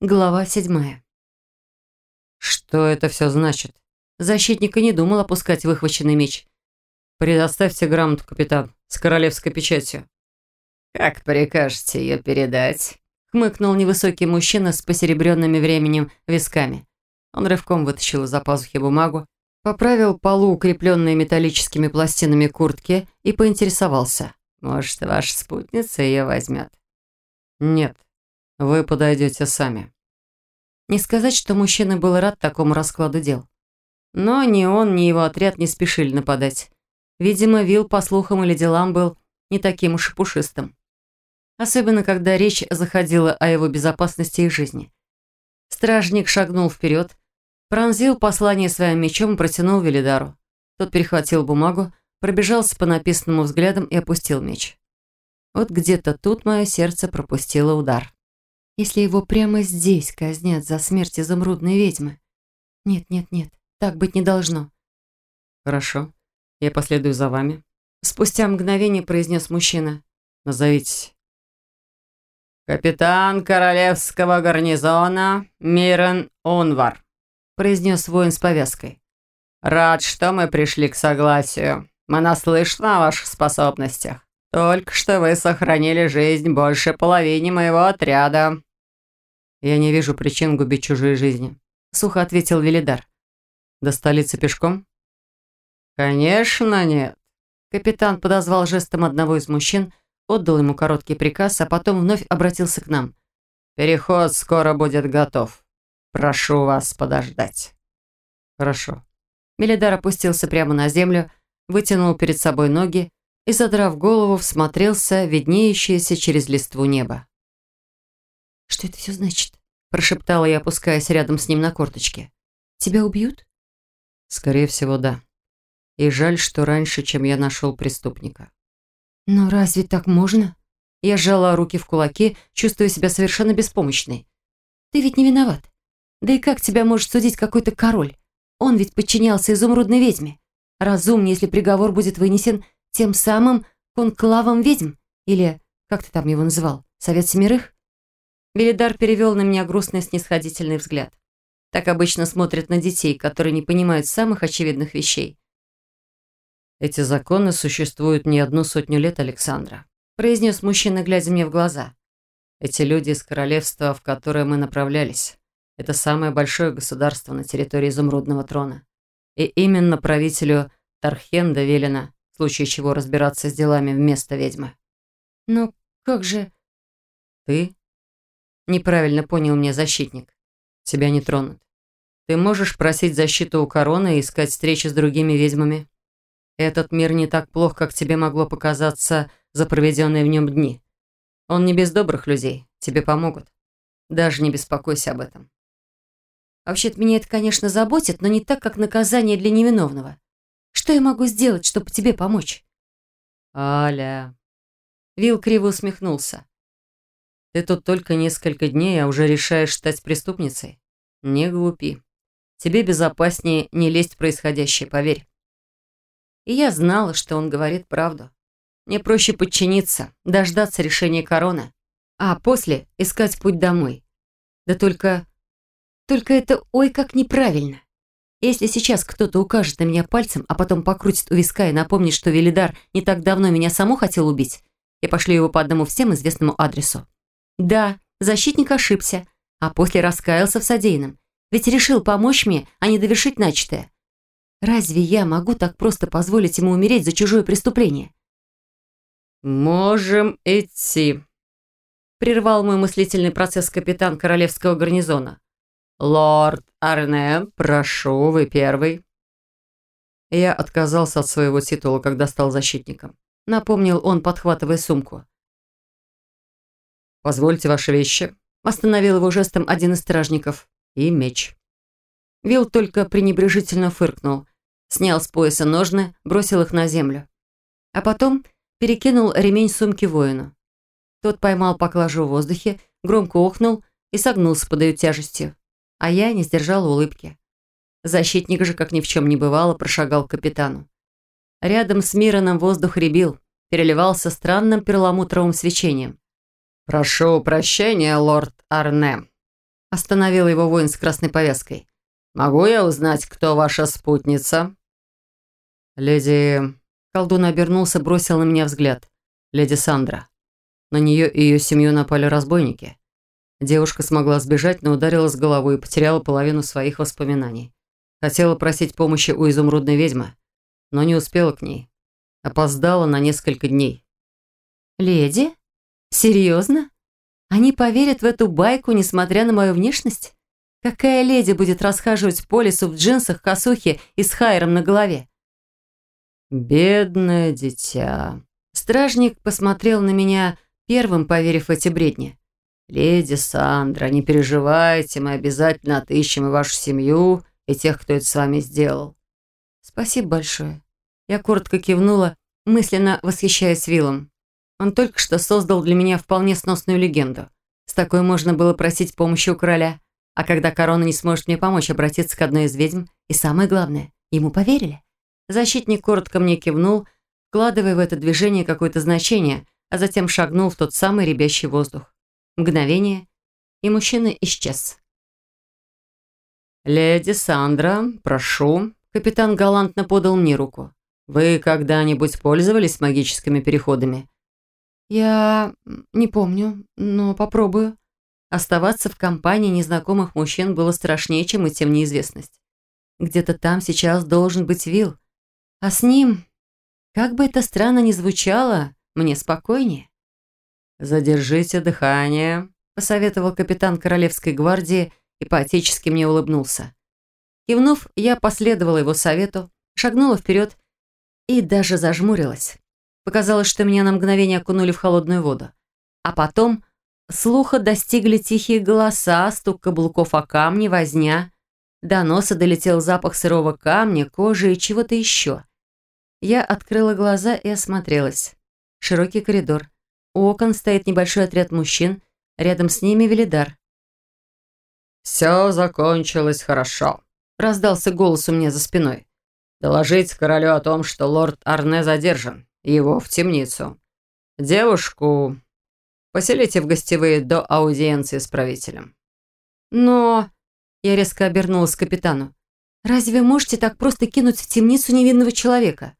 Глава седьмая. Что это все значит? Защитник и не думал опускать выхваченный меч. Предоставьте грамоту, капитан, с королевской печатью. Как прикажете ее передать? Хмыкнул невысокий мужчина с посеребренными временем висками. Он рывком вытащил из-за пазухи бумагу, поправил полу, укрепленные металлическими пластинами куртки, и поинтересовался. Может, ваша спутница ее возьмет? Нет, вы подойдете сами. Не сказать, что мужчина был рад такому раскладу дел. Но ни он, ни его отряд не спешили нападать. Видимо, Вил, по слухам или делам, был не таким уж и пушистым. Особенно, когда речь заходила о его безопасности и жизни. Стражник шагнул вперед, пронзил послание своим мечом и протянул Велидару. Тот перехватил бумагу, пробежался по написанному взглядам и опустил меч. Вот где-то тут мое сердце пропустило удар. Если его прямо здесь казнят за смерть изумрудной ведьмы. Нет, нет, нет, так быть не должно. Хорошо, я последую за вами. Спустя мгновение произнес мужчина. Назовитесь. «Капитан королевского гарнизона Мирен Унвар», произнес воин с повязкой. «Рад, что мы пришли к согласию. Мы наслышаны о ваших способностях. Только что вы сохранили жизнь больше половине моего отряда. «Я не вижу причин губить чужие жизни», — сухо ответил Велидар. «До столицы пешком?» «Конечно нет». Капитан подозвал жестом одного из мужчин, отдал ему короткий приказ, а потом вновь обратился к нам. «Переход скоро будет готов. Прошу вас подождать». «Хорошо». Мелидар опустился прямо на землю, вытянул перед собой ноги и, задрав голову, всмотрелся в виднеющееся через листву небо. «Что это все значит?» – прошептала я, опускаясь рядом с ним на корточке. «Тебя убьют?» «Скорее всего, да. И жаль, что раньше, чем я нашел преступника». «Но разве так можно?» Я сжала руки в кулаки, чувствуя себя совершенно беспомощной. «Ты ведь не виноват. Да и как тебя может судить какой-то король? Он ведь подчинялся изумрудной ведьме. Разумнее, если приговор будет вынесен тем самым конклавом ведьм. Или, как ты там его называл, Совет Семерых? Велидар перевел на меня грустный снисходительный взгляд. Так обычно смотрят на детей, которые не понимают самых очевидных вещей. «Эти законы существуют не одну сотню лет, Александра», произнес мужчина, глядя мне в глаза. «Эти люди из королевства, в которое мы направлялись, это самое большое государство на территории Изумрудного трона. И именно правителю Тархенда велено, в случае чего разбираться с делами вместо ведьмы». «Но как же...» «Ты Неправильно понял меня защитник. Тебя не тронут. Ты можешь просить защиту у короны и искать встречи с другими ведьмами. Этот мир не так плох, как тебе могло показаться за проведенные в нем дни. Он не без добрых людей, тебе помогут. Даже не беспокойся об этом. Вообще-то меня это, конечно, заботит, но не так, как наказание для невиновного. Что я могу сделать, чтобы тебе помочь? Аля. Вил криво усмехнулся. Ты тут только несколько дней, а уже решаешь стать преступницей? Не глупи. Тебе безопаснее не лезть в происходящее, поверь. И я знала, что он говорит правду. Мне проще подчиниться, дождаться решения короны, а после искать путь домой. Да только... Только это ой как неправильно. Если сейчас кто-то укажет на меня пальцем, а потом покрутит у виска и напомнит, что Велидар не так давно меня саму хотел убить, я пошлю его по одному всем известному адресу. Да, защитник ошибся, а после раскаялся в содеянном. Ведь решил помочь мне, а не довершить начатое. Разве я могу так просто позволить ему умереть за чужое преступление? «Можем идти», — прервал мой мыслительный процесс капитан королевского гарнизона. «Лорд Арне, прошу, вы первый». Я отказался от своего титула, когда стал защитником. Напомнил он, подхватывая сумку. «Позвольте ваши вещи», – остановил его жестом один из стражников. «И меч». Вил только пренебрежительно фыркнул, снял с пояса ножны, бросил их на землю. А потом перекинул ремень сумки воину. Тот поймал поклажу в воздухе, громко охнул и согнулся под ее тяжестью. А я не сдержала улыбки. Защитник же, как ни в чем не бывало, прошагал к капитану. Рядом с Мироном воздух рябил, переливался странным перламутровым свечением. «Прошу прощения, лорд Арне». Остановил его воин с красной повязкой. «Могу я узнать, кто ваша спутница?» «Леди...» Колдун обернулся, бросил на меня взгляд. «Леди Сандра. На нее и ее семью напали разбойники. Девушка смогла сбежать, но ударилась головой и потеряла половину своих воспоминаний. Хотела просить помощи у изумрудной ведьмы, но не успела к ней. Опоздала на несколько дней. «Леди? Серьезно? Они поверят в эту байку, несмотря на мою внешность? Какая леди будет расхаживать по лесу в джинсах, косухе и с хайром на голове?» «Бедное дитя». Стражник посмотрел на меня, первым поверив в эти бредни. «Леди Сандра, не переживайте, мы обязательно отыщем и вашу семью, и тех, кто это с вами сделал». «Спасибо большое». Я коротко кивнула, мысленно восхищаясь Виллом. Он только что создал для меня вполне сносную легенду. С такой можно было просить помощи у короля. А когда корона не сможет мне помочь, обратиться к одной из ведьм. И самое главное, ему поверили. Защитник коротко мне кивнул, вкладывая в это движение какое-то значение, а затем шагнул в тот самый ребящий воздух. Мгновение, и мужчина исчез. «Леди Сандра, прошу». Капитан галантно подал мне руку. «Вы когда-нибудь пользовались магическими переходами?» «Я не помню, но попробую». Оставаться в компании незнакомых мужчин было страшнее, чем идти в неизвестность. Где-то там сейчас должен быть Вил, а с ним, как бы это странно ни звучало, мне спокойнее. «Задержите дыхание», — посоветовал капитан Королевской гвардии и поотечески мне улыбнулся. Кивнув, я последовала его совету, шагнула вперед и даже зажмурилась. Показалось, что меня на мгновение окунули в холодную воду. А потом слуха достигли тихие голоса, стук каблуков о камни, возня. До носа долетел запах сырого камня, кожи и чего-то еще. Я открыла глаза и осмотрелась. Широкий коридор. У окон стоит небольшой отряд мужчин, рядом с ними Велидар. «Все закончилось хорошо», — раздался голос у меня за спиной. «Доложить королю о том, что лорд Арне задержан. Его в темницу. Девушку поселите в гостевые до аудиенции с правителем». «Но...» — я резко обернулась к капитану. «Разве можете так просто кинуть в темницу невинного человека?»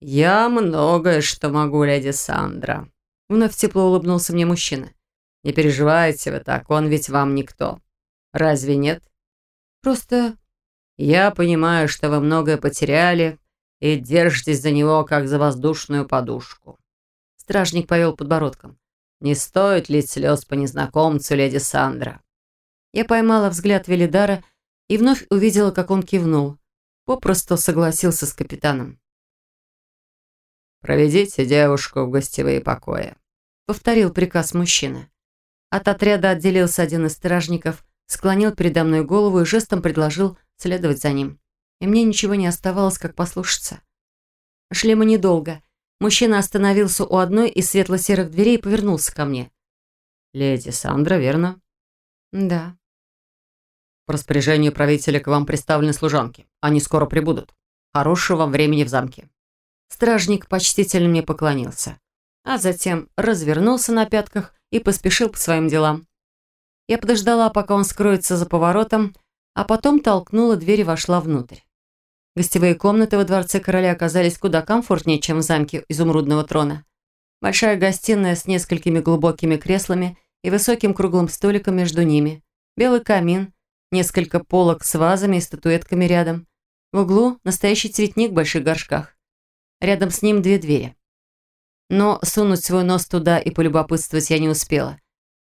«Я многое что могу, леди Сандра», — вновь тепло улыбнулся мне мужчина. «Не переживайте вы так, он ведь вам никто. Разве нет?» «Просто...» «Я понимаю, что вы многое потеряли и держитесь за него, как за воздушную подушку». Стражник повел подбородком. «Не стоит лить слез по незнакомцу, леди Сандра». Я поймала взгляд Велидара и вновь увидела, как он кивнул. Попросту согласился с капитаном. «Проведите девушку в гостевые покои», — повторил приказ мужчины. От отряда отделился один из стражников, склонил передо мной голову и жестом предложил следовать за ним. И мне ничего не оставалось, как послушаться. Шли мы недолго. Мужчина остановился у одной из светло-серых дверей и повернулся ко мне. «Леди Сандра, верно?» «Да». «По распоряжению правителя к вам представлены служанки. Они скоро прибудут. Хорошего вам времени в замке». Стражник почтительно мне поклонился, а затем развернулся на пятках и поспешил по своим делам. Я подождала, пока он скроется за поворотом, а потом толкнула дверь и вошла внутрь. Гостевые комнаты во дворце короля оказались куда комфортнее, чем в замке изумрудного трона. Большая гостиная с несколькими глубокими креслами и высоким круглым столиком между ними, белый камин, несколько полок с вазами и статуэтками рядом. В углу настоящий цветник в больших горшках. Рядом с ним две двери. Но сунуть свой нос туда и полюбопытствовать я не успела.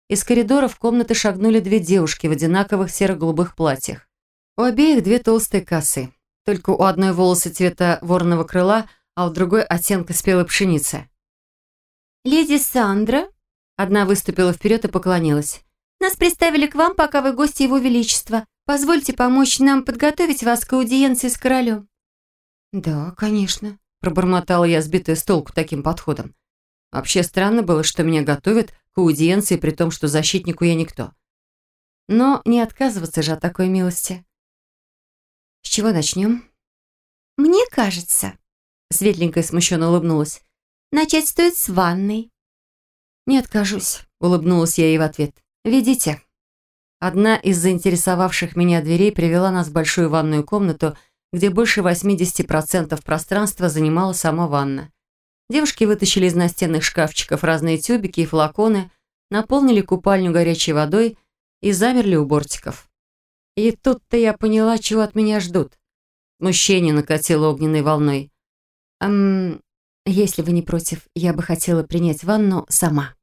Из коридора в комнаты шагнули две девушки в одинаковых серо-голубых платьях. У обеих две толстые косы. Только у одной волосы цвета ворного крыла, а у другой оттенка спелой пшеницы. «Леди Сандра?» Одна выступила вперед и поклонилась. «Нас представили к вам, пока вы гости Его Величества. Позвольте помочь нам подготовить вас к аудиенции с королем». «Да, конечно», Пробормотала я, сбитая с толку таким подходом. Вообще странно было, что меня готовят к аудиенции, при том, что защитнику я никто. Но не отказываться же от такой милости. С чего начнем? Мне кажется, светленькая смущенно улыбнулась, начать стоит с ванной. Не откажусь, улыбнулась я ей в ответ. Ведите. Одна из заинтересовавших меня дверей привела нас в большую ванную комнату, где больше 80% пространства занимала сама ванна. Девушки вытащили из настенных шкафчиков разные тюбики и флаконы, наполнили купальню горячей водой и замерли у бортиков. И тут-то я поняла, чего от меня ждут. Смущение накатило огненной волной. «Эм, если вы не против, я бы хотела принять ванну сама».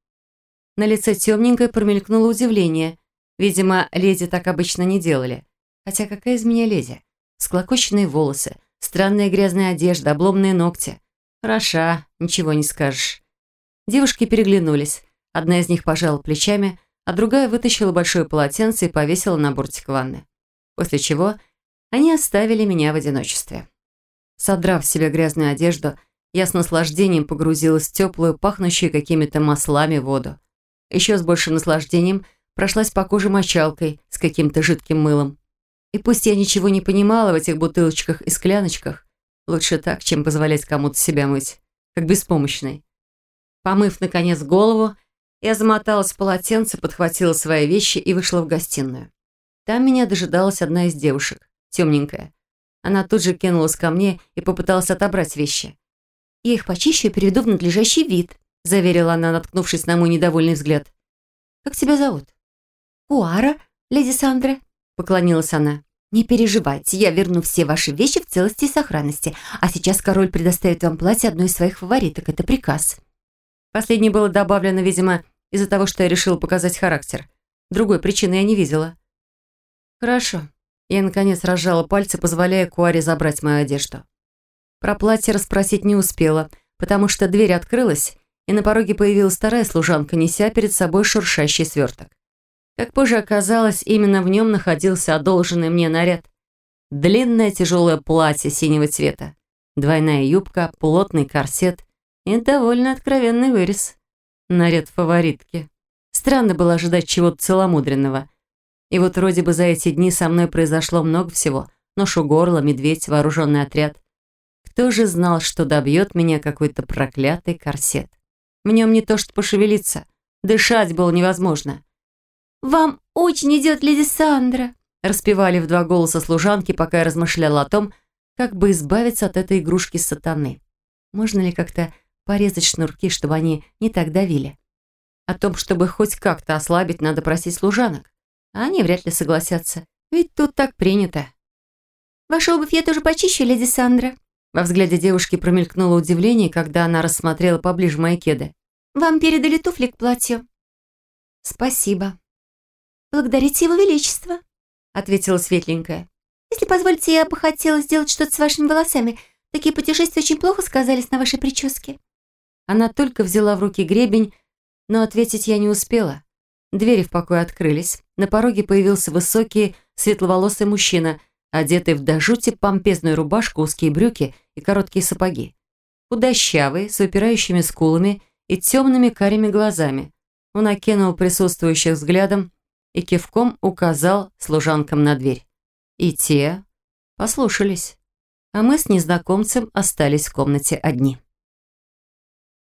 На лице темненькое промелькнуло удивление. Видимо, леди так обычно не делали. Хотя какая из меня леди? Склокоченные волосы, странная грязная одежда, обломные ногти. Хороша, ничего не скажешь. Девушки переглянулись. Одна из них пожала плечами, а другая вытащила большое полотенце и повесила на бортик ванны. После чего они оставили меня в одиночестве. Содрав себя грязную одежду, я с наслаждением погрузилась в теплую, пахнущую какими-то маслами воду. Еще с большим наслаждением прошлась по коже мочалкой с каким-то жидким мылом. И пусть я ничего не понимала в этих бутылочках и скляночках, лучше так, чем позволять кому-то себя мыть, как беспомощной. Помыв, наконец, голову, я замоталась в полотенце, подхватила свои вещи и вышла в гостиную. Там меня дожидалась одна из девушек, темненькая. Она тут же кинулась ко мне и попыталась отобрать вещи. «Я их почищу и переведу в надлежащий вид», заверила она, наткнувшись на мой недовольный взгляд. «Как тебя зовут?» «Куара, леди Сандра», поклонилась она. «Не переживайте, я верну все ваши вещи в целости и сохранности. А сейчас король предоставит вам платье одной из своих фавориток. Это приказ». Последнее было добавлено, видимо, из-за того, что я решила показать характер. Другой причины я не видела. «Хорошо». Я, наконец, разжала пальцы, позволяя Куаре забрать мою одежду. Про платье расспросить не успела, потому что дверь открылась, и на пороге появилась вторая служанка, неся перед собой шуршащий сверток. Как позже оказалось, именно в нем находился одолженный мне наряд. Длинное тяжелое платье синего цвета, двойная юбка, плотный корсет и довольно откровенный вырез. Наряд фаворитки. Странно было ожидать чего-то целомудренного. И вот вроде бы за эти дни со мной произошло много всего. Нож у горла, медведь, вооруженный отряд. Кто же знал, что добьет меня какой-то проклятый корсет? В нем не то что пошевелиться. Дышать было невозможно. «Вам очень идет леди Сандра», распевали в два голоса служанки, пока я размышляла о том, как бы избавиться от этой игрушки сатаны. Можно ли как-то порезать шнурки, чтобы они не так давили. О том, чтобы хоть как-то ослабить, надо просить служанок. А они вряд ли согласятся. Ведь тут так принято. «Вашу обувь я тоже почищу, леди Сандра». Во взгляде девушки промелькнуло удивление, когда она рассмотрела поближе мои кеды. «Вам передали туфли к платью». «Спасибо». «Благодарите его величество», — ответила светленькая. «Если позволите, я бы хотела сделать что-то с вашими волосами. Такие путешествия очень плохо сказались на вашей прическе». Она только взяла в руки гребень, но ответить я не успела. Двери в покой открылись. На пороге появился высокий, светловолосый мужчина, одетый в до жути помпезную рубашку, узкие брюки и короткие сапоги. Худощавый, с выпирающими скулами и темными карими глазами. Он окинул присутствующих взглядом и кивком указал служанкам на дверь. И те послушались. А мы с незнакомцем остались в комнате одни.